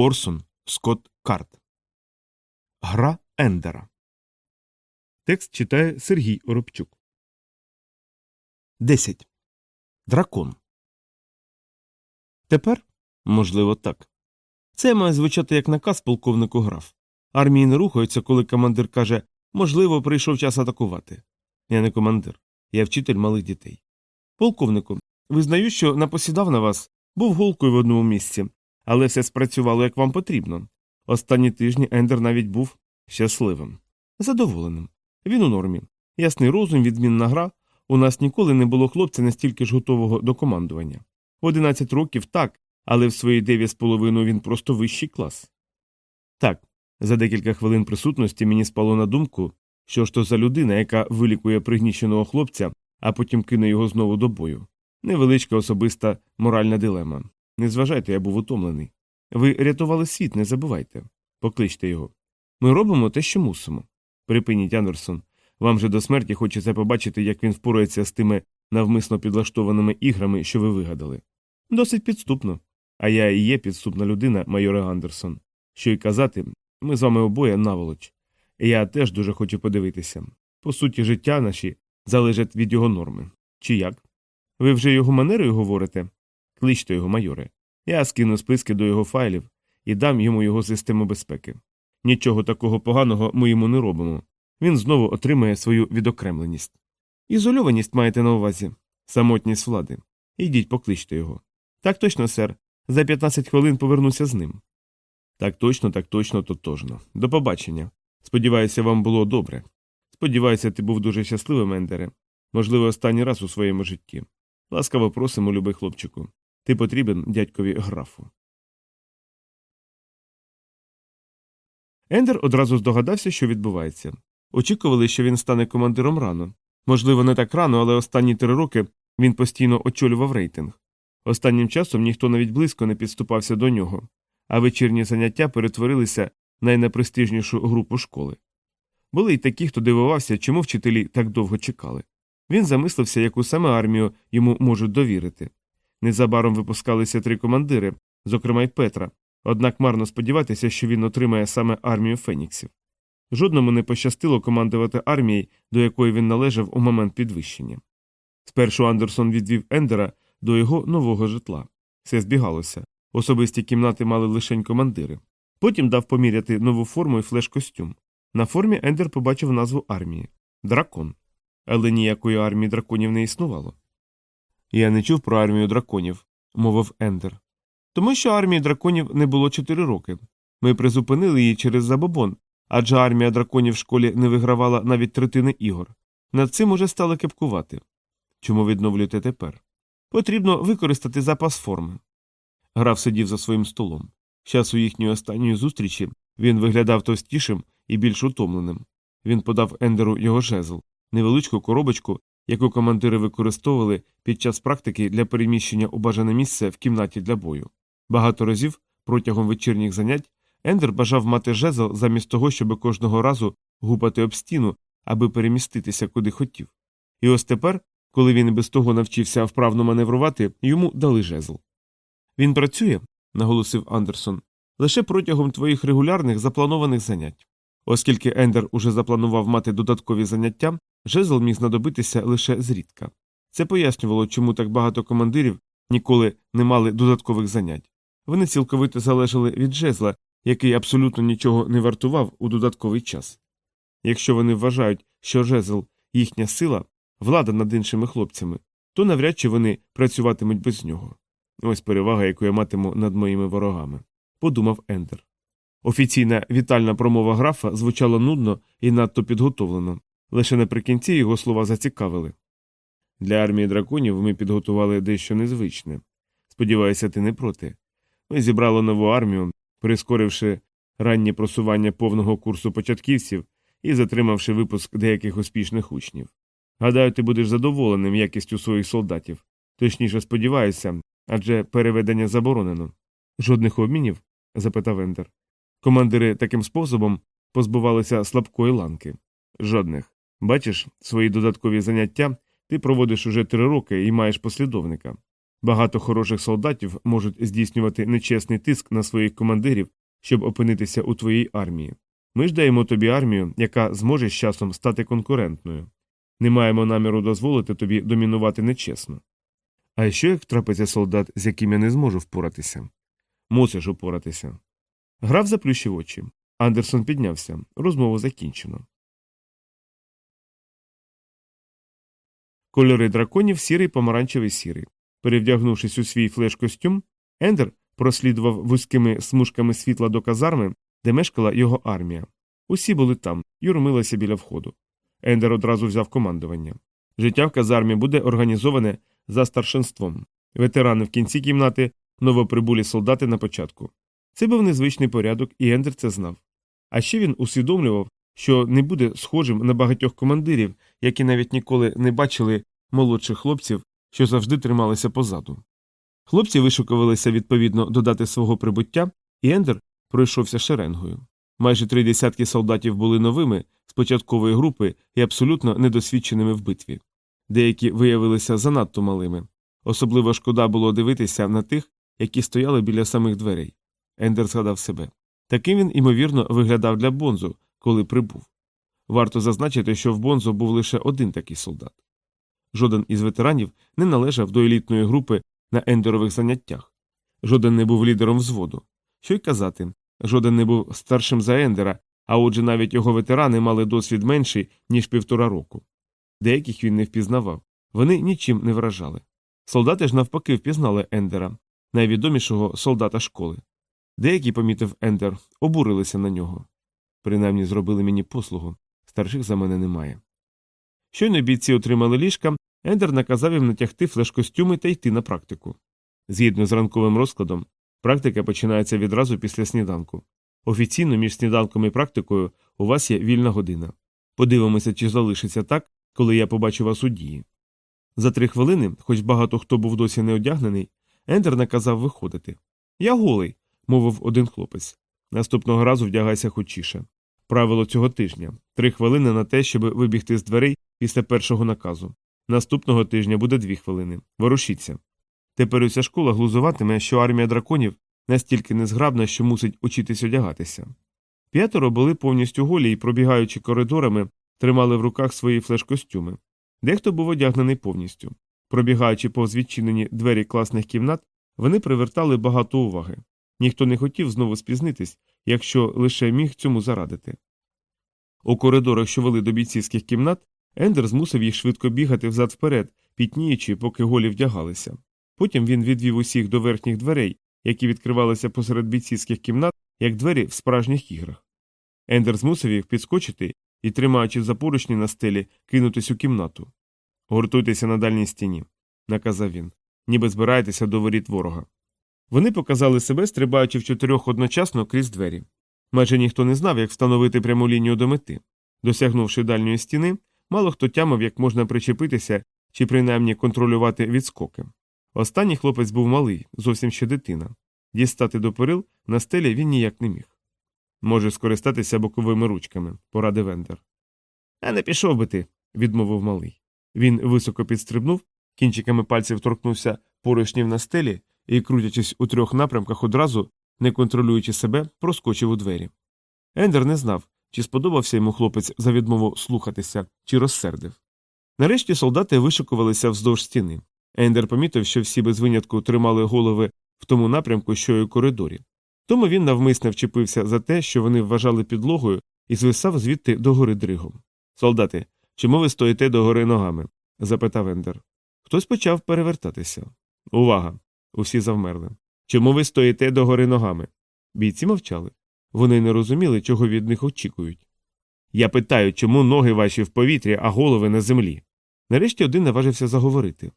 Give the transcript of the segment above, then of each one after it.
Орсон Скотт Карт. Гра Ендера. Текст читає Сергій Оробчук. 10. Дракон. Тепер можливо так. Це має звучати як наказ полковнику граф. Армії не рухаються, коли командир каже можливо, прийшов час атакувати. Я не командир, я вчитель малих дітей. Полковнику, визнаю, що напосідав на вас, був голкою в одному місці, але все спрацювало як вам потрібно. Останні тижні Ендер навіть був щасливим, задоволеним. Він у нормі. Ясний розум, відмінна гра. У нас ніколи не було хлопця настільки ж готового до командування. В 11 років так, але в свої дев'ять з половиною він просто вищий клас. Так, за декілька хвилин присутності мені спало на думку, що ж то за людина, яка вилікує пригніченого хлопця, а потім кине його знову до бою. Невеличка особиста моральна дилема. Не зважайте, я був утомлений. Ви рятували світ, не забувайте. Покличте його. Ми робимо те, що мусимо. Припиніть, Андерсон. Вам же до смерті хочеться побачити, як він впорається з тими навмисно підлаштованими іграми, що ви вигадали. Досить підступно. А я і є підступна людина, майоре Андерсон. Що й казати, ми з вами обоє наволоч. Я теж дуже хочу подивитися. По суті, життя наші залежать від його норми. Чи як? Ви вже його манерою говорите? Кличте його, майоре. Я скину списки до його файлів і дам йому його систему безпеки. Нічого такого поганого ми йому не робимо. Він знову отримає свою відокремленість. Ізольованість маєте на увазі, самотність влади. Ідіть, покличте його. Так точно, сер. За 15 хвилин повернуся з ним. Так точно, так точно, тотожно. До побачення. Сподіваюся, вам було добре. Сподіваюся, ти був дуже щасливим, Ендере. Можливо, останній раз у своєму житті. Ласкаво просимо, любий хлопчику. Ти потрібен дядькові графу. Ендер одразу здогадався, що відбувається. Очікували, що він стане командиром рано. Можливо, не так рано, але останні три роки він постійно очолював рейтинг. Останнім часом ніхто навіть близько не підступався до нього, а вечірні заняття перетворилися на найнепрестижнішу групу школи. Були й такі, хто дивувався, чому вчителі так довго чекали. Він замислився, яку саме армію йому можуть довірити. Незабаром випускалися три командири, зокрема й Петра, однак марно сподіватися, що він отримає саме армію Феніксів. Жодному не пощастило командувати армією, до якої він належав у момент підвищення. Спершу Андерсон відвів Ендера до його нового житла. Все збігалося. Особисті кімнати мали лишень командири. Потім дав поміряти нову форму і флеш-костюм. На формі Ендер побачив назву армії дракон. Але ніякої армії драконів не існувало. Я не чув про армію драконів, мовив Ендер. Тому що армії драконів не було чотири роки. Ми призупинили її через забобон, адже армія драконів в школі не вигравала навіть третини ігор. Над цим уже стали кепкувати. Чому відновлюєте тепер? Потрібно використати запас форми. Граф сидів за своїм столом. Час у їхньої останньої зустрічі він виглядав товстішим і більш утомленим. Він подав Ендеру його жезл, невеличку коробочку, яку командири використовували під час практики для переміщення у бажане місце в кімнаті для бою. Багато разів протягом вечірніх занять Ендер бажав мати жезл замість того, щоб кожного разу гупати об стіну, аби переміститися куди хотів. І ось тепер, коли він без того навчився вправно маневрувати, йому дали жезл. Він працює, наголосив Андерсон, лише протягом твоїх регулярних запланованих занять. Оскільки Ендер уже запланував мати додаткові заняття, жезл міг знадобитися лише зрідка. Це пояснювало, чому так багато командирів ніколи не мали додаткових занять. Вони цілковито залежали від жезла, який абсолютно нічого не вартував у додатковий час. Якщо вони вважають, що жезл їхня сила, влада над іншими хлопцями, то навряд чи вони працюватимуть без нього. Ось перевага, яку я матиму над моїми ворогами, подумав Ендер. Офіційна вітальна промова графа звучала нудно і надто підготовлено, лише наприкінці його слова зацікавили. Для армії драконів ми підготували дещо незвичне. Сподіваюся, ти не проти. Ми зібрали нову армію, прискоривши раннє просування повного курсу початківців і затримавши випуск деяких успішних учнів. Гадаю, ти будеш задоволеним якістю своїх солдатів, точніше сподіваюся, адже переведення заборонено. Жодних обмінів? запитав Ендер. Командири таким способом позбувалися слабкої ланки. Жодних. Бачиш, свої додаткові заняття ти проводиш уже три роки і маєш послідовника. Багато хороших солдатів можуть здійснювати нечесний тиск на своїх командирів, щоб опинитися у твоїй армії. Ми ж даємо тобі армію, яка зможе з часом стати конкурентною. Не маємо наміру дозволити тобі домінувати нечесно. А що як трапиться солдат, з яким я не зможу впоратися? Мусиш упоратися. Граф заплющив очі. Андерсон піднявся. Розмову закінчено. Кольори драконів сірий, помаранчевий сірий. Перевдягнувшись у свій флеш-костюм, Ендер прослідував вузькими смужками світла до казарми, де мешкала його армія. Усі були там, юрмилися біля входу. Ендер одразу взяв командування. Життя в казармі буде організоване за старшинством. Ветерани в кінці кімнати, новоприбулі солдати на початку. Це був незвичний порядок, і Ендер це знав. А ще він усвідомлював, що не буде схожим на багатьох командирів, які навіть ніколи не бачили молодших хлопців, що завжди трималися позаду. Хлопці вишукувалися відповідно до дати свого прибуття, і Ендер пройшовся шеренгою. Майже три десятки солдатів були новими з початкової групи і абсолютно недосвідченими в битві. Деякі виявилися занадто малими. Особливо шкода було дивитися на тих, які стояли біля самих дверей. Ендер згадав себе. Таким він, імовірно, виглядав для Бонзу, коли прибув. Варто зазначити, що в Бонзо був лише один такий солдат. Жоден із ветеранів не належав до елітної групи на ендерових заняттях. Жоден не був лідером взводу. Що й казати, жоден не був старшим за Ендера, а отже навіть його ветерани мали досвід менший, ніж півтора року. Деяких він не впізнавав, вони нічим не вражали. Солдати ж навпаки впізнали Ендера, найвідомішого солдата школи. Деякі, помітив Ендер, обурилися на нього. Принаймні зробили мені послугу, старших за мене немає. Щойно бійці отримали ліжка, Ендер наказав їм натягти флеш-костюми та йти на практику. Згідно з ранковим розкладом, практика починається відразу після сніданку. Офіційно між сніданком і практикою у вас є вільна година. Подивимося, чи залишиться так, коли я побачу вас у дії. За три хвилини, хоч багато хто був досі не одягнений, Ендер наказав виходити. Я голий, мовив один хлопець. Наступного разу вдягайся хочіше. Правило цього тижня три хвилини на те, щоб вибігти з дверей після першого наказу. Наступного тижня буде дві хвилини. Ворушіться. Тепер уся школа глузуватиме, що армія драконів настільки незграбна, що мусить учитись одягатися. П'ятеро були повністю голі і, пробігаючи коридорами, тримали в руках свої флеш-костюми. Дехто був одягнений повністю. Пробігаючи повз відчинені двері класних кімнат, вони привертали багато уваги. Ніхто не хотів знову спізнитись, якщо лише міг цьому зарадити. У коридорах, що вели до бійцівських кімнат, Ендер змусив їх швидко бігати взад вперед, пітніючи, поки голі вдягалися. Потім він відвів усіх до верхніх дверей, які відкривалися посеред бійцівських кімнат, як двері в справжніх іграх. Ендер змусив їх підскочити і, тримаючи за поручні на стелі, кинутись у кімнату. Гуртуйтеся на дальній стіні, наказав він, ніби збираєтеся до воріт ворога. Вони показали себе, стрибаючи в чотирьох одночасно крізь двері. Майже ніхто не знав, як встановити пряму лінію до мети. Досягнувши дальньої стіни, мало хто тямив, як можна причепитися чи принаймні контролювати відскоки. Останній хлопець був малий, зовсім ще дитина. Дістати до перил на стелі він ніяк не міг. Може скористатися боковими ручками, порадив Ендер. А не пішов би ти, відмовив малий. Він високо підстрибнув, кінчиками пальців торкнувся поручнів на стелі і, крутячись у трьох напрямках одразу, не контролюючи себе, проскочив у двері. Ендер не знав, чи сподобався йому хлопець за відмову слухатися, чи розсердив. Нарешті солдати вишикувалися вздовж стіни. Ендер помітив, що всі без винятку тримали голови в тому напрямку, що й у коридорі. Тому він навмисне вчепився за те, що вони вважали підлогою, і звисав звідти догори дригом. Солдати, чому ви стоїте догори ногами? запитав Ендер. Хтось почав перевертатися. Увага! Усі завмерли. Чому ви стоїте догори ногами? Бійці мовчали. Вони не розуміли, чого від них очікують. Я питаю, чому ноги ваші в повітрі, а голови на землі. Нарешті один наважився заговорити.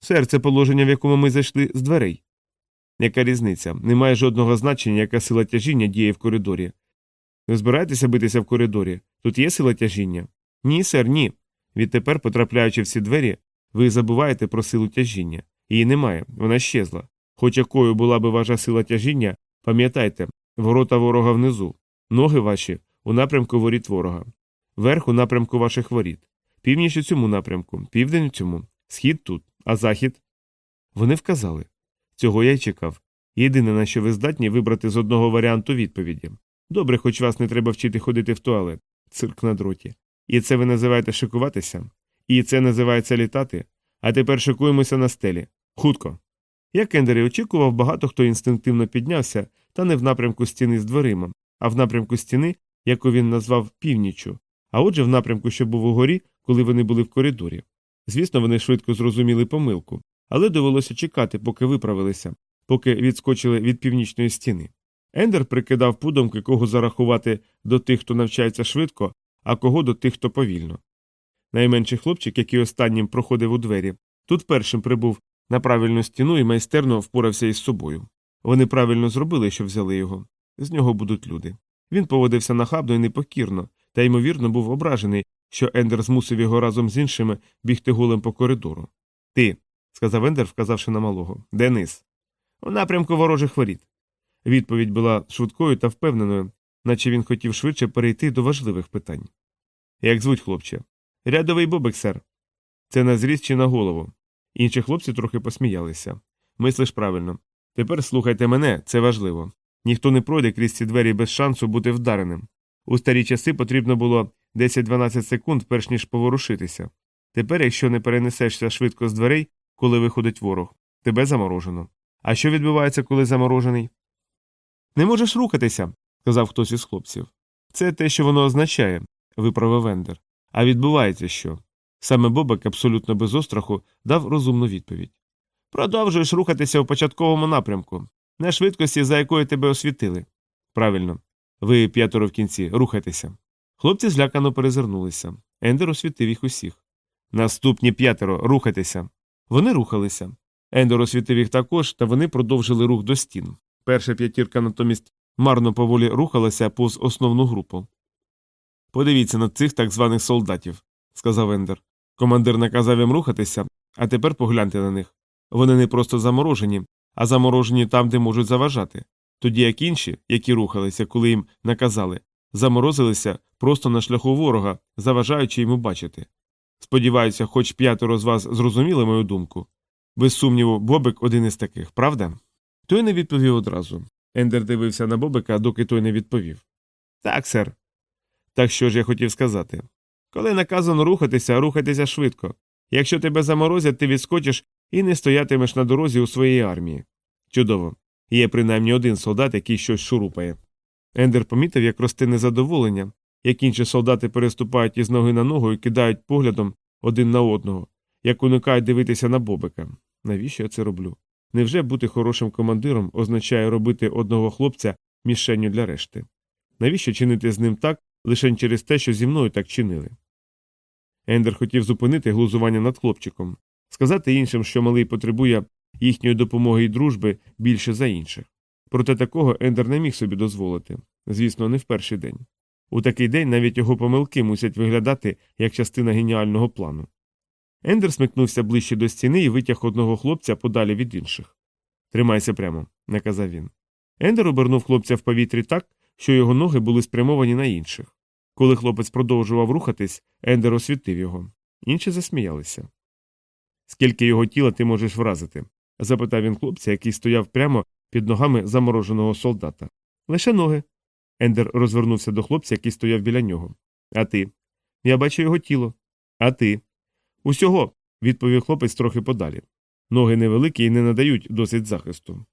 Сер, це положення, в якому ми зайшли з дверей. Яка різниця? Немає жодного значення, яка сила тяжіння діє в коридорі. Ви збираєтеся битися в коридорі? Тут є сила тяжіння? Ні, сер, ні. Відтепер, потрапляючи в ці двері, ви забуваєте про силу тяжіння. Її немає, вона щезла. Хоч якою була би ваша сила тяжіння, пам'ятайте, ворота ворога внизу, ноги ваші у напрямку воріт ворога, верх у напрямку ваших воріт, північ у цьому напрямку, південь у цьому, схід тут, а захід. Вони вказали. Цього я й чекав. Єдине, на що ви здатні вибрати з одного варіанту відповіді. Добре, хоч вас не треба вчити ходити в туалет, цирк на дроті. І це ви називаєте шикуватися? І це називається літати? А тепер шикуємося на стелі. Хутко. Як Ендер і очікував, багато хто інстинктивно піднявся, та не в напрямку стіни з дверима, а в напрямку стіни, яку він назвав північчю, а отже, в напрямку, що був угорі, коли вони були в коридорі. Звісно, вони швидко зрозуміли помилку, але довелося чекати, поки виправилися, поки відскочили від північної стіни. Ендер прикидав подумки, кого зарахувати до тих, хто навчається швидко, а кого до тих, хто повільно. Найменший хлопчик, який останнім проходив у двері, тут першим прибув на правильну стіну і майстерно впорався із собою. Вони правильно зробили, що взяли його. З нього будуть люди. Він поводився нахабно і непокірно, та ймовірно був ображений, що Ендер змусив його разом з іншими бігти голим по коридору. Ти, сказав Ендер, вказавши на малого. Де низ? У напрямку ворожих воріт. Відповідь була швидкою та впевненою, наче він хотів швидше перейти до важливих питань. Як звуть хлопче? Рядовий бобик, сер. Це на зріст чи на голову. Інші хлопці трохи посміялися. Мислиш правильно. Тепер слухайте мене, це важливо. Ніхто не пройде крізь ці двері без шансу бути вдареним. У старі часи потрібно було 10-12 секунд, перш ніж поворушитися. Тепер, якщо не перенесешся швидко з дверей, коли виходить ворог, тебе заморожено. А що відбувається, коли заморожений? Не можеш рухатися, сказав хтось із хлопців. Це те, що воно означає, виправив Ендер. А відбувається що? Саме Бобик абсолютно без остраху дав розумну відповідь. Продовжуєш рухатися у початковому напрямку, на швидкості, за якою тебе освітили. Правильно, ви п'ятеро в кінці, рухайтеся. Хлопці злякано перезирнулися. Ендер освітив їх усіх. Наступні п'ятеро, рухайтеся. Вони рухалися. Ендер освітив їх також, та вони продовжили рух до стін. Перша п'ятірка натомість марно поволі рухалася повз основну групу. Подивіться на цих так званих солдатів, сказав Ендер. Командир наказав їм рухатися, а тепер погляньте на них. Вони не просто заморожені, а заморожені там, де можуть заважати. Тоді як інші, які рухалися, коли їм наказали, заморозилися просто на шляху ворога, заважаючи йому бачити. Сподіваюся, хоч п'ятеро з вас зрозуміли мою думку. Без сумніву, Бобик один із таких, правда? Той не відповів одразу. Ендер дивився на Бобика, доки той не відповів. Так, сер. Так що ж я хотів сказати? Коли наказано рухатися, рухайтеся швидко. Якщо тебе заморозять, ти відскочиш і не стоятимеш на дорозі у своїй армії. Чудово. Є принаймні один солдат, який щось шурупає. Ендер помітив, як росте незадоволення, як інші солдати переступають із ноги на ногу і кидають поглядом один на одного, як уникають дивитися на Бобика. Навіщо я це роблю? Невже бути хорошим командиром означає робити одного хлопця мішенню для решти? Навіщо чинити з ним так лише через те, що зі мною так чинили? Ендер хотів зупинити глузування над хлопчиком, сказати іншим, що малий потребує їхньої допомоги і дружби більше за інших. Проте такого Ендер не міг собі дозволити звісно, не в перший день. У такий день навіть його помилки мусять виглядати як частина геніального плану. Ендер смикнувся ближче до стіни і витяг одного хлопця подалі від інших. Тримайся прямо, наказав він. Ендер обернув хлопця в повітрі так, що його ноги були спрямовані на інших. Коли хлопець продовжував рухатись, Ендер освітив його. Інші засміялися. Скільки його тіла ти можеш вразити? запитав він хлопця, який стояв прямо під ногами замороженого солдата. Лише ноги. Ендер розвернувся до хлопця, який стояв біля нього. А ти? Я бачу його тіло. А ти? Усього, відповів хлопець трохи подалі. Ноги невеликі і не надають досить захисту.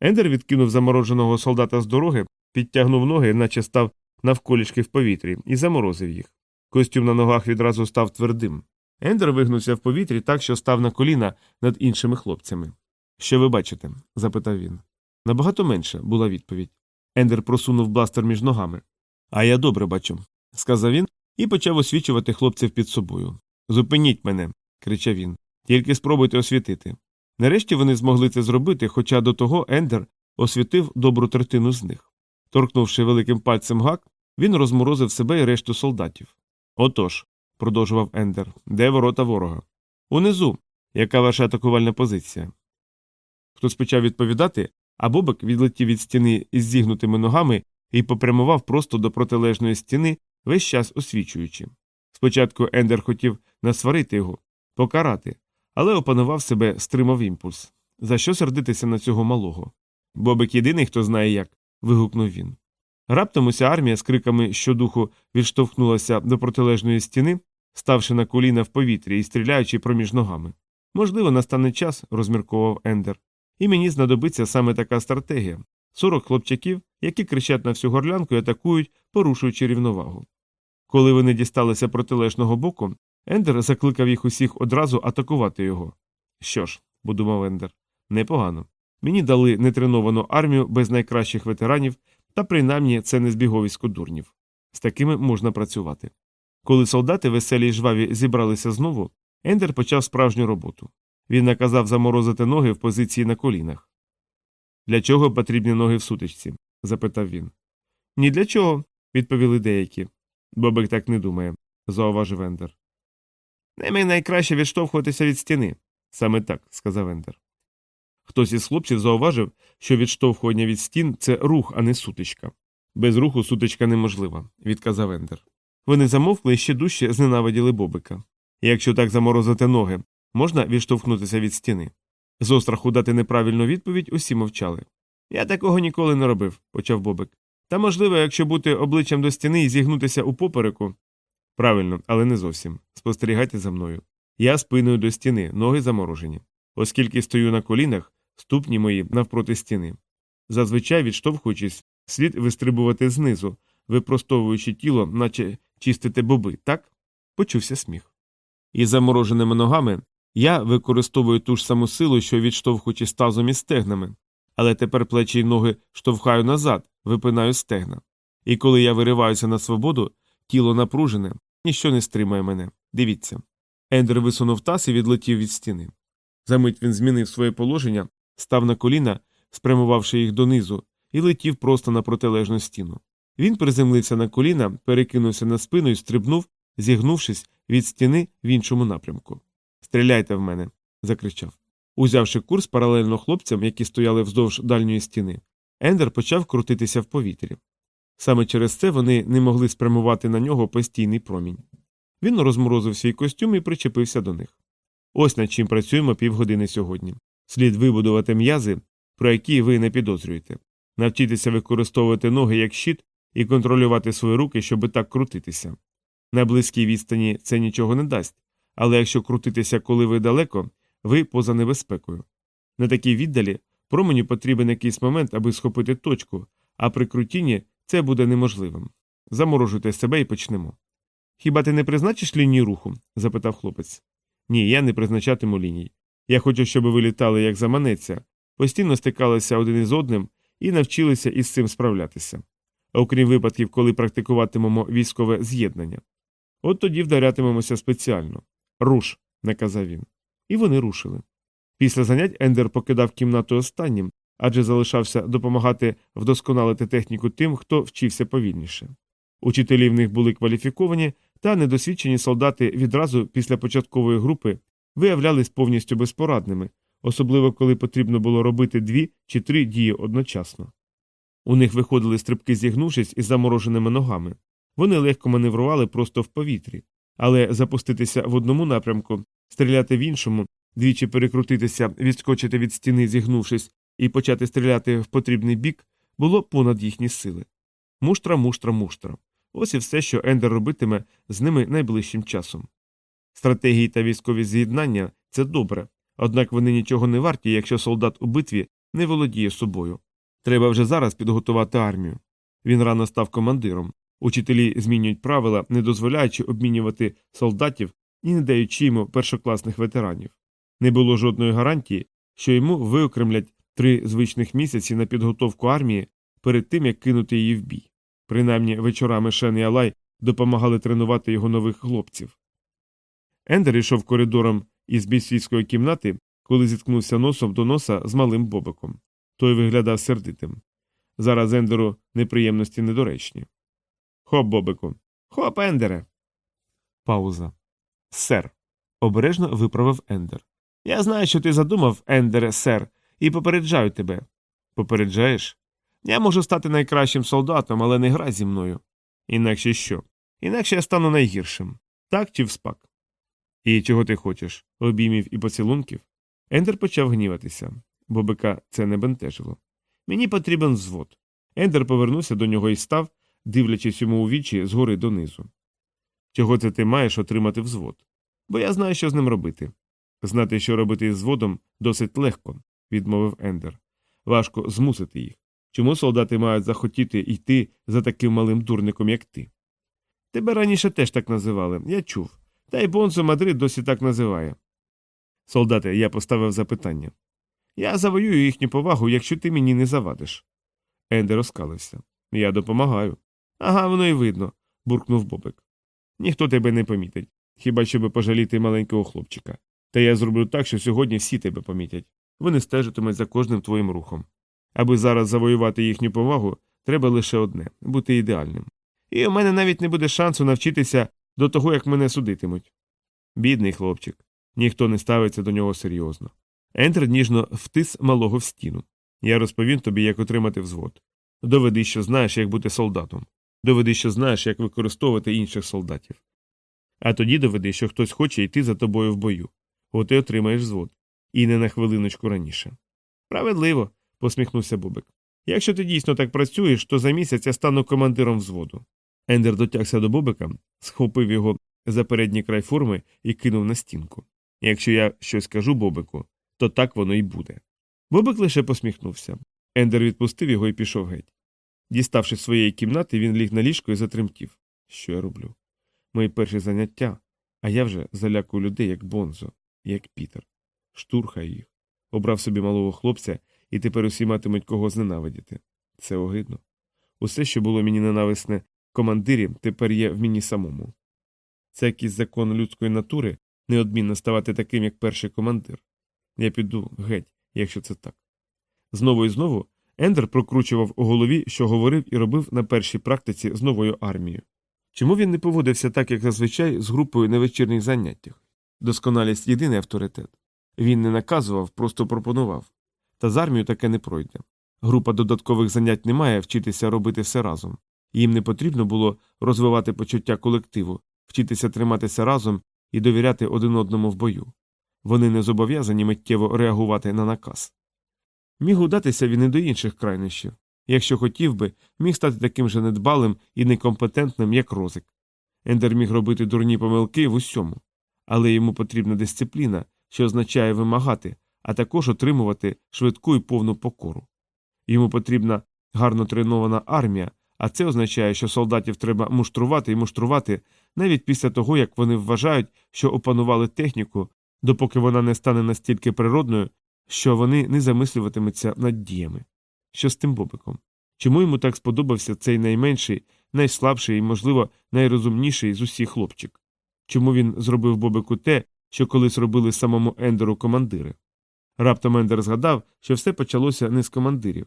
Ендер відкинув замороженого солдата з дороги, підтягнув ноги, наче став навколішки в повітрі, і заморозив їх. Костюм на ногах відразу став твердим. Ендер вигнувся в повітрі так, що став на коліна над іншими хлопцями. Що ви бачите? запитав він. Набагато менше, була відповідь. Ендер просунув бластер між ногами. А я добре бачу, сказав він і почав освічувати хлопців під собою. Зупиніть мене, кричав він. Тільки спробуйте освітити. Нарешті вони змогли це зробити, хоча до того Ендер освітив добру третину з них. Торкнувши великим пальцем гак, він розморозив себе і решту солдатів. Отож, продовжував Ендер, де ворота ворога? Унизу, яка ваша атакувальна позиція? Хтось почав відповідати, а Бобик відлетів від стіни із зігнутими ногами і попрямував просто до протилежної стіни, весь час освічуючи. Спочатку Ендер хотів насварити його, покарати, але опанував себе, стримав імпульс. За що сердитися на цього малого? Бобик єдиний, хто знає як. Вигукнув він. Раптом уся армія з криками щодуху відштовхнулася до протилежної стіни, ставши на коліна в повітрі і стріляючи проміж ногами. Можливо, настане час, розмірковував Ендер, і мені знадобиться саме така стратегія сорок хлопчаків, які кричать на всю горлянку і атакують, порушуючи рівновагу. Коли вони дісталися протилежного боку, Ендер закликав їх усіх одразу атакувати його. Що ж, подумав Ендер, непогано. Мені дали нетреновану армію без найкращих ветеранів, та принаймні це не збіговисько дурнів. З такими можна працювати. Коли солдати веселі й жваві зібралися знову, Ендер почав справжню роботу. Він наказав заморозити ноги в позиції на колінах. Для чого потрібні ноги в сутичці? запитав він. Ні для чого, відповіли деякі. Бобик так не думає, зауважив Ендер. Ними найкраще відштовхуватися від стіни. Саме так, сказав Ендер. Хтось із хлопців зауважив, що відштовхування від стін це рух, а не сутичка. Без руху сутичка неможлива, відказав Ендер. Вони замовкли і ще дужче зненавиділи Бобика. Якщо так заморозити ноги, можна відштовхнутися від стіни. З остраху дати неправильну відповідь усі мовчали. Я такого ніколи не робив, почав Бобик. Та можливо, якщо бути обличчям до стіни і зігнутися у попереку. Правильно, але не зовсім. Спостерігайте за мною. Я спиною до стіни, ноги заморожені. Оскільки стою на колінах, ступні мої навпроти стіни. Зазвичай, відштовхуючись, слід вистрибувати знизу, випростовуючи тіло, наче чистити боби, так? Почувся сміх. Із замороженими ногами я використовую ту ж саму силу, що відштовхуючи тазом і стегнами, але тепер плечі й ноги штовхаю назад, випинаю стегна. І коли я вириваюся на свободу, тіло напружене, ніщо не стримає мене. Дивіться. Ендер висунув таз і відлетів від стіни. Замить він змінив своє положення, став на коліна, спрямувавши їх донизу, і летів просто на протилежну стіну. Він приземлився на коліна, перекинувся на спину і стрибнув, зігнувшись від стіни в іншому напрямку. Стріляйте в мене. закричав. Узявши курс паралельно хлопцям, які стояли вздовж дальньої стіни, Ендер почав крутитися в повітрі. Саме через це вони не могли спрямувати на нього постійний промінь. Він розморозив свій костюм і причепився до них. Ось над чим працюємо півгодини сьогодні. Слід вибудувати м'язи, про які ви не підозрюєте, навчитися використовувати ноги як щит і контролювати свої руки, щоб так крутитися. На близькій відстані це нічого не дасть, але якщо крутитися, коли ви далеко, ви поза небезпекою. На такій віддалі промені потрібен якийсь момент, аби схопити точку, а при крутінні це буде неможливим. Заморожуйте себе і почнемо. Хіба ти не призначиш лінію руху? запитав хлопець. Ні, я не призначатиму ліній. Я хочу, щоб ви літали, як заманеться, постійно стикалися один із одним і навчилися із цим справлятися. Окрім випадків, коли практикуватимемо військове з'єднання. От тоді вдарятимемося спеціально. Руш, наказав він. І вони рушили. Після занять Ендер покидав кімнату останнім, адже залишався допомагати вдосконалити техніку тим, хто вчився повільніше. Учителі в них були кваліфіковані, та недосвідчені солдати відразу після початкової групи виявлялись повністю безпорадними, особливо коли потрібно було робити дві чи три дії одночасно. У них виходили стрибки, зігнувшись із замороженими ногами. Вони легко маневрували просто в повітрі, але запуститися в одному напрямку, стріляти в іншому, двічі перекрутитися, відскочити від стіни, зігнувшись, і почати стріляти в потрібний бік, було понад їхні сили. Муштра, муштра, муштра. Ось і все, що Ендер робитиме з ними найближчим часом. Стратегії та військові з'єднання це добре, однак вони нічого не варті, якщо солдат у битві не володіє собою. Треба вже зараз підготувати армію. Він рано став командиром. Учителі змінюють правила, не дозволяючи обмінювати солдатів і не даючи йому першокласних ветеранів. Не було жодної гарантії, що йому виокремлять три звичних місяці на підготовку армії перед тим, як кинути її в бій. Принаймні вечорами Шен і Алай допомагали тренувати його нових хлопців. Ендер йшов коридором із бійцівської кімнати, коли зіткнувся носом до носа з малим бобиком. Той виглядав сердитим. Зараз Ендеру неприємності недоречні. Хоп, бобику. Хоп, Ендере. Пауза. Сер. Обережно виправив Ендер. Я знаю, що ти задумав, Ендере, сер, і попереджаю тебе. Попереджаєш? Я можу стати найкращим солдатом, але не грай зі мною. Інакше що? Інакше я стану найгіршим. Так чи вспак? І чого ти хочеш? Обіймів і поцілунків? Ендер почав гніватися. Бобика це не бентежило. Мені потрібен взвод. Ендер повернувся до нього і став, дивлячись йому у вічі згори донизу. Чого це ти маєш отримати взвод? Бо я знаю, що з ним робити. Знати, що робити із зводом, досить легко, відмовив Ендер. Важко змусити їх. Чому солдати мають захотіти йти за таким малим дурником, як ти? Тебе раніше теж так називали, я чув. Та й Бонзо Мадрид досі так називає. Солдати, я поставив запитання. Я завоюю їхню повагу, якщо ти мені не завадиш. Ендер розкалився. Я допомагаю. Ага, воно і видно, буркнув Бобик. Ніхто тебе не помітить, хіба щоб пожаліти маленького хлопчика. Та я зроблю так, що сьогодні всі тебе помітять. Вони стежитимуть за кожним твоїм рухом. Аби зараз завоювати їхню повагу, треба лише одне бути ідеальним. І у мене навіть не буде шансу навчитися до того, як мене судитимуть. Бідний хлопчик. Ніхто не ставиться до нього серйозно. Ентер ніжно втис малого в стіну. Я розповім тобі, як отримати взвод. Доведи, що знаєш, як бути солдатом. Доведи, що знаєш, як використовувати інших солдатів. А тоді доведи, що хтось хоче йти за тобою в бою. От і отримаєш взвод. І не на хвилиночку раніше. Справедливо, посміхнувся Бобик. Якщо ти дійсно так працюєш, то за місяць я стану командиром взводу. Ендер дотягся до Бобика, схопив його за передній край форми і кинув на стінку. Якщо я щось кажу Бобику, то так воно й буде. Бобик лише посміхнувся. Ендер відпустив його і пішов геть. Діставши своєї кімнати, він ліг на ліжко і затремтів. Що я роблю? Мої перші заняття, а я вже залякую людей, як Бонзо, як Пітер. Штурхаю їх. Обрав собі малого хлопця, і тепер усі матимуть кого зненавидіти. Це огидно. Усе, що було мені ненависне командирі, тепер є в мені самому. Це якийсь закон людської натури неодмінно ставати таким, як перший командир. Я піду геть, якщо це так. Знову і знову Ендер прокручував у голові, що говорив і робив на першій практиці з новою армією. Чому він не поводився так, як зазвичай, з групою на вечірніх заняттях? Досконалість єдиний авторитет. Він не наказував, просто пропонував. Та з армією таке не пройде. Група додаткових занять не має вчитися робити все разом. Їм не потрібно було розвивати почуття колективу, вчитися триматися разом і довіряти один одному в бою. Вони не зобов'язані миттєво реагувати на наказ. Міг удатися він і до інших крайнощів. Якщо хотів би, міг стати таким же недбалим і некомпетентним, як розик. Ендер міг робити дурні помилки в усьому, але йому потрібна дисципліна, що означає вимагати, а також отримувати швидку і повну покору. Йому потрібна гарно тренована армія, а це означає, що солдатів треба муштрувати і муштрувати навіть після того, як вони вважають, що опанували техніку, допоки вона не стане настільки природною, що вони не замислюватимуться над діями. Що з тим бобиком? Чому йому так сподобався цей найменший, найслабший і, можливо, найрозумніший з усіх хлопчик? Чому він зробив бобику те, що колись робили самому Ендеру командири? Раптом Ендер згадав, що все почалося не з командирів.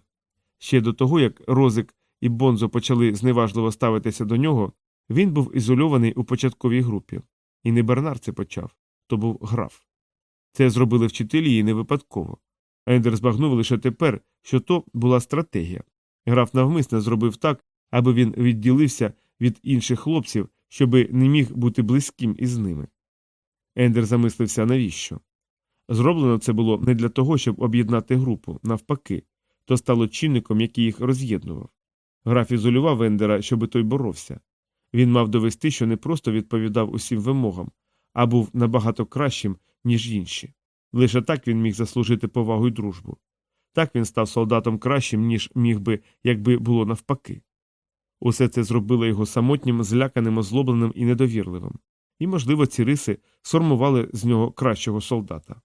Ще до того, як Розик і Бонзо почали зневажливо ставитися до нього, він був ізольований у початковій групі. І не Бернар це почав, то був граф. Це зробили вчителі і не випадково. Ендер збагнув лише тепер, що то була стратегія. Граф навмисно зробив так, аби він відділився від інших хлопців, щоби не міг бути близьким із ними. Ендер замислився навіщо. Зроблено це було не для того, щоб об'єднати групу, навпаки, то стало чинником, який їх роз'єднував. Граф ізолював Ендера, щоби той боровся. Він мав довести, що не просто відповідав усім вимогам, а був набагато кращим, ніж інші. Лише так він міг заслужити повагу й дружбу. Так він став солдатом кращим, ніж міг би, якби було навпаки. Усе це зробило його самотнім, зляканим, озлобленим і недовірливим, і, можливо, ці риси сформували з нього кращого солдата.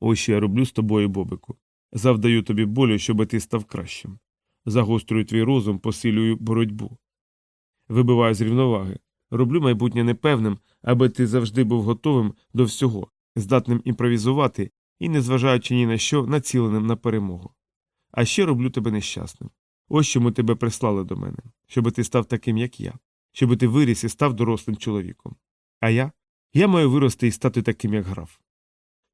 Ось що я роблю з тобою, Бобику. Завдаю тобі болю, щоби ти став кращим. Загострюю твій розум, посилюю боротьбу. Вибиваю з рівноваги. Роблю майбутнє непевним, аби ти завжди був готовим до всього, здатним імпровізувати і, незважаючи ні на що, націленим на перемогу. А ще роблю тебе нещасним. Ось чому тебе прислали до мене, щоби ти став таким, як я, щоби ти виріс і став дорослим чоловіком. А я? Я маю вирости і стати таким, як граф.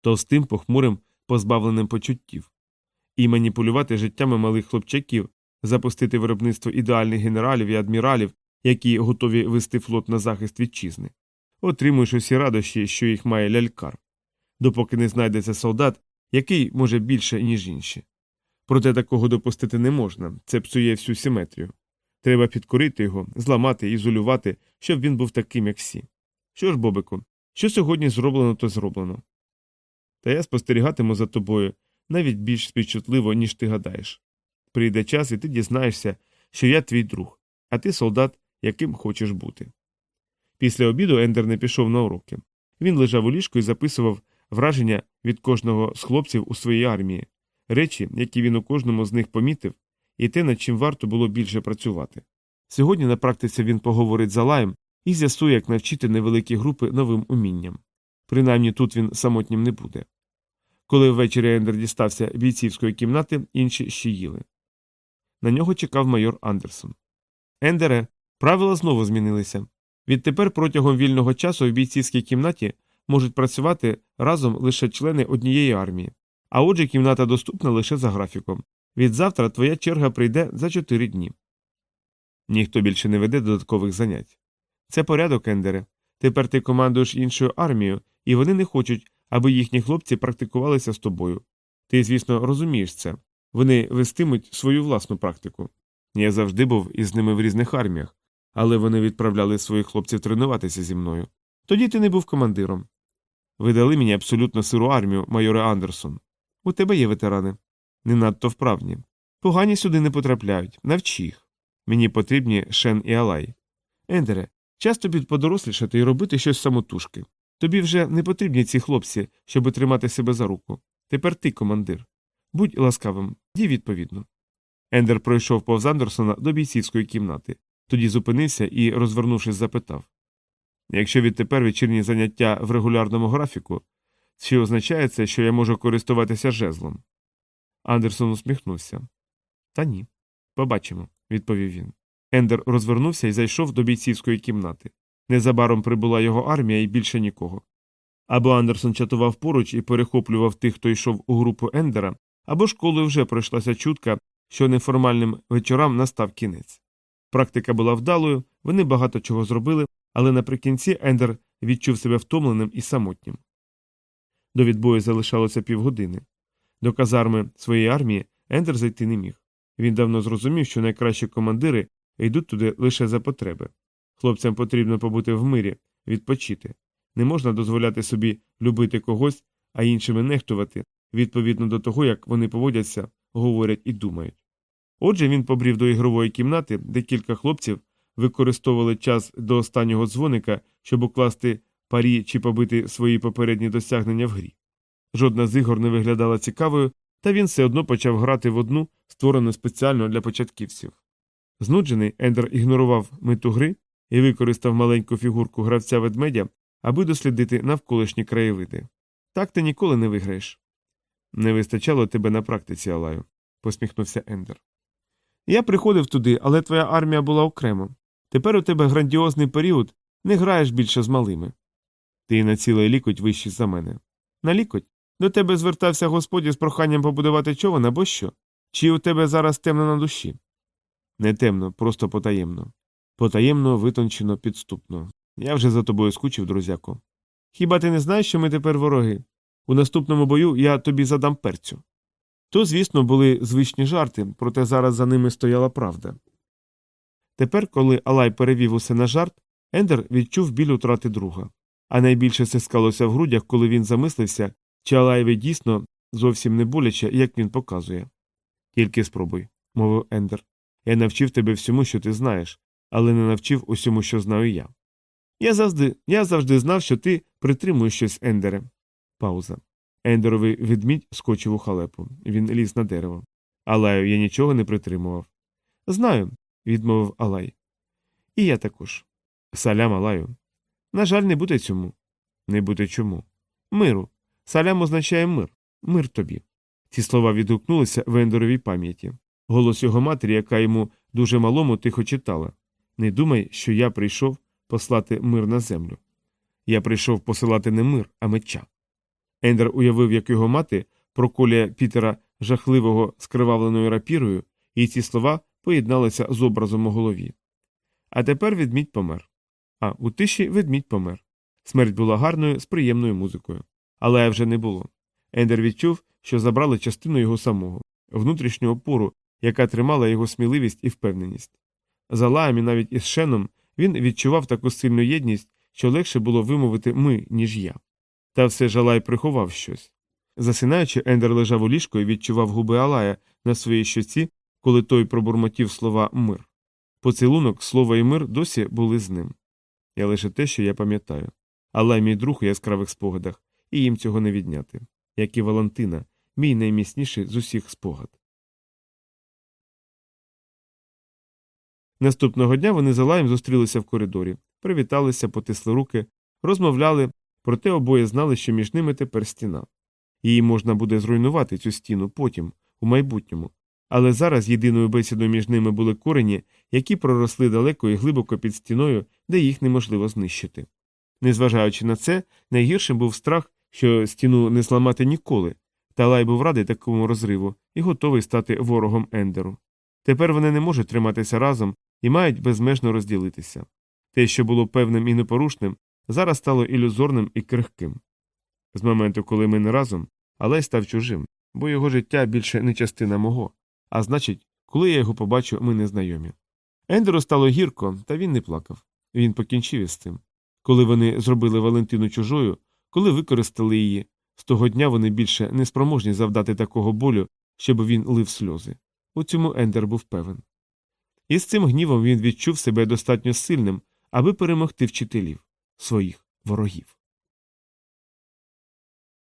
Товстим, похмурим, позбавленим почуттів, і маніпулювати життями малих хлопчаків, запустити виробництво ідеальних генералів і адміралів, які готові вести флот на захист вітчизни. отримуєш усі радощі, що їх має лялькар, допоки не знайдеться солдат, який може більше, ніж інші. Проте такого допустити не можна, це псує всю симетрію. Треба підкорити його, зламати, ізолювати, щоб він був таким, як всі. Що ж, Бобику, що сьогодні зроблено, то зроблено. Та я спостерігатиму за тобою навіть більш співчутливо, ніж ти гадаєш. Прийде час, і ти дізнаєшся, що я твій друг, а ти солдат, яким хочеш бути. Після обіду Ендер не пішов на уроки. Він лежав у ліжку і записував враження від кожного з хлопців у своїй армії, речі, які він у кожному з них помітив, і те, над чим варто було більше працювати. Сьогодні на практиці він поговорить з Алаєм і з'ясує, як навчити невеликі групи новим умінням. Принаймні тут він самотнім не буде. Коли ввечері Ендер дістався бійцівської кімнати, інші ще їли. На нього чекав майор Андерсон. Ендере, правила знову змінилися. Відтепер протягом вільного часу в бійцівській кімнаті можуть працювати разом лише члени однієї армії, а отже, кімната доступна лише за графіком. Відзавтра твоя черга прийде за чотири дні. Ніхто більше не веде додаткових занять. Це порядок, Ендере. Тепер ти командуєш іншою армією, і вони не хочуть, аби їхні хлопці практикувалися з тобою. Ти, звісно, розумієш це. Вони вестимуть свою власну практику. Я завжди був із ними в різних арміях, але вони відправляли своїх хлопців тренуватися зі мною. Тоді ти не був командиром. Ви дали мені абсолютно сиру армію, майоре Андерсон. У тебе є ветерани. Не надто вправні. Погані сюди не потрапляють, навчи їх. Мені потрібні Шен і Алай. Ендере, час тобі подорослішати і робити щось самотужки. Тобі вже не потрібні ці хлопці, щоб тримати себе за руку. Тепер ти, командир. Будь ласкавим, дій відповідно. Ендер пройшов повз Андерсона до бійцівської кімнати, тоді зупинився і, розвернувшись, запитав Якщо відтепер вечірні заняття в регулярному графіку, чи означає це, що я можу користуватися жезлом? Андерсон усміхнувся. Та ні. Побачимо, відповів він. Ендер розвернувся і зайшов до бійцівської кімнати. Незабаром прибула його армія і більше нікого. Або Андерсон чатував поруч і перехоплював тих, хто йшов у групу Ендера, або школою вже пройшлася чутка, що неформальним вечорам настав кінець. Практика була вдалою, вони багато чого зробили, але наприкінці Ендер відчув себе втомленим і самотнім. До відбою залишалося півгодини. До казарми своєї армії Ендер зайти не міг. Він давно зрозумів, що найкращі командири йдуть туди лише за потреби. Хлопцям потрібно побути в мирі, відпочити. Не можна дозволяти собі любити когось, а іншими нехтувати, відповідно до того, як вони поводяться, говорять і думають. Отже, він побрів до ігрової кімнати, де кілька хлопців використовували час до останнього дзвоника, щоб укласти парі чи побити свої попередні досягнення в грі. Жодна з ігор не виглядала цікавою, та він все одно почав грати в одну, створену спеціально для початківців. Знуджений Ендер ігнорував мету гри і використав маленьку фігурку гравця ведмедя, аби дослідити навколишні краєвиди. Так ти ніколи не виграєш. Не вистачало тебе на практиці, Алаю, посміхнувся Ендер. Я приходив туди, але твоя армія була окремо. Тепер у тебе грандіозний період, не граєш більше з малими. Ти на цілий лікоть вищий за мене. На лікоть? До тебе звертався господі з проханням побудувати човен або що? Чи у тебе зараз темно на душі? Не темно, просто потаємно. Потаємно, витончено, підступно. Я вже за тобою скучив, друзяко. Хіба ти не знаєш, що ми тепер вороги? У наступному бою я тобі задам перцю. То, звісно, були звичні жарти, проте зараз за ними стояла правда. Тепер, коли Алай перевів усе на жарт, Ендер відчув біль утрати друга. А найбільше це скалося в грудях, коли він замислився, чи Алаєві дійсно зовсім не боляче, як він показує. Тільки спробуй, мовив Ендер. Я навчив тебе всьому, що ти знаєш, але не навчив усьому, що знаю я. Я завжди я завжди знав, що ти притримуєш щось Ендере. Пауза. Ендеровий ведмідь скочив у халепу. Він ліз на дерево. Алаю я нічого не притримував. Знаю, відмовив Алай. І я також. Салям Алаю. На жаль, не буде цьому. Не буде чому. Миру. Салям означає мир. Мир тобі. Ці слова відгукнулися в Ендеровій пам'яті. Голос його матері, яка йому дуже малому тихо читала. Не думай, що я прийшов послати мир на землю. Я прийшов посилати не мир, а меча. Ендер уявив, як його мати проколює Пітера жахливого скривавленою рапірою, і ці слова поєдналися з образом у голові. А тепер ведмідь помер. А у тиші ведмідь помер. Смерть була гарною з приємною музикою. Але вже не було. Ендер відчув, що забрали частину його самого, внутрішню опору, яка тримала його сміливість і впевненість. За лаєм і навіть із шеном він відчував таку сильну єдність, що легше було вимовити ми, ніж я. Та все жалай приховав щось. Засинаючи, Ендер лежав у ліжку і відчував губи Алая на своїй щоці, коли той пробурмотів слова мир. Поцілунок, слово і мир досі були з ним. Я лише те, що я пам'ятаю. Алай мій друг у яскравих спогадах, і їм цього не відняти, як і Валентина, мій найміцніший з усіх спогад. Наступного дня вони з Алаєм зустрілися в коридорі, привіталися, потисли руки, розмовляли, проте обоє знали, що між ними тепер стіна. Її можна буде зруйнувати цю стіну потім, у майбутньому. Але зараз єдиною бесідою між ними були корені, які проросли далеко і глибоко під стіною, де їх неможливо знищити. Незважаючи на це, найгіршим був страх, що стіну не зламати ніколи, та Лай був радий такому розриву і готовий стати ворогом Ендеру. Тепер вони не можуть триматися разом і мають безмежно розділитися. Те, що було певним і непорушним, зараз стало ілюзорним і крихким. З моменту, коли ми не разом, Алай став чужим, бо його життя більше не частина мого, а значить, коли я його побачу, ми не знайомі. Ендеру стало гірко, та він не плакав. Він покінчив із цим. Коли вони зробили Валентину чужою, коли використали її, з того дня вони більше не спроможні завдати такого болю, щоб він лив сльози. У цьому Ендер був певен. І з цим гнівом він відчув себе достатньо сильним, аби перемогти вчителів своїх ворогів.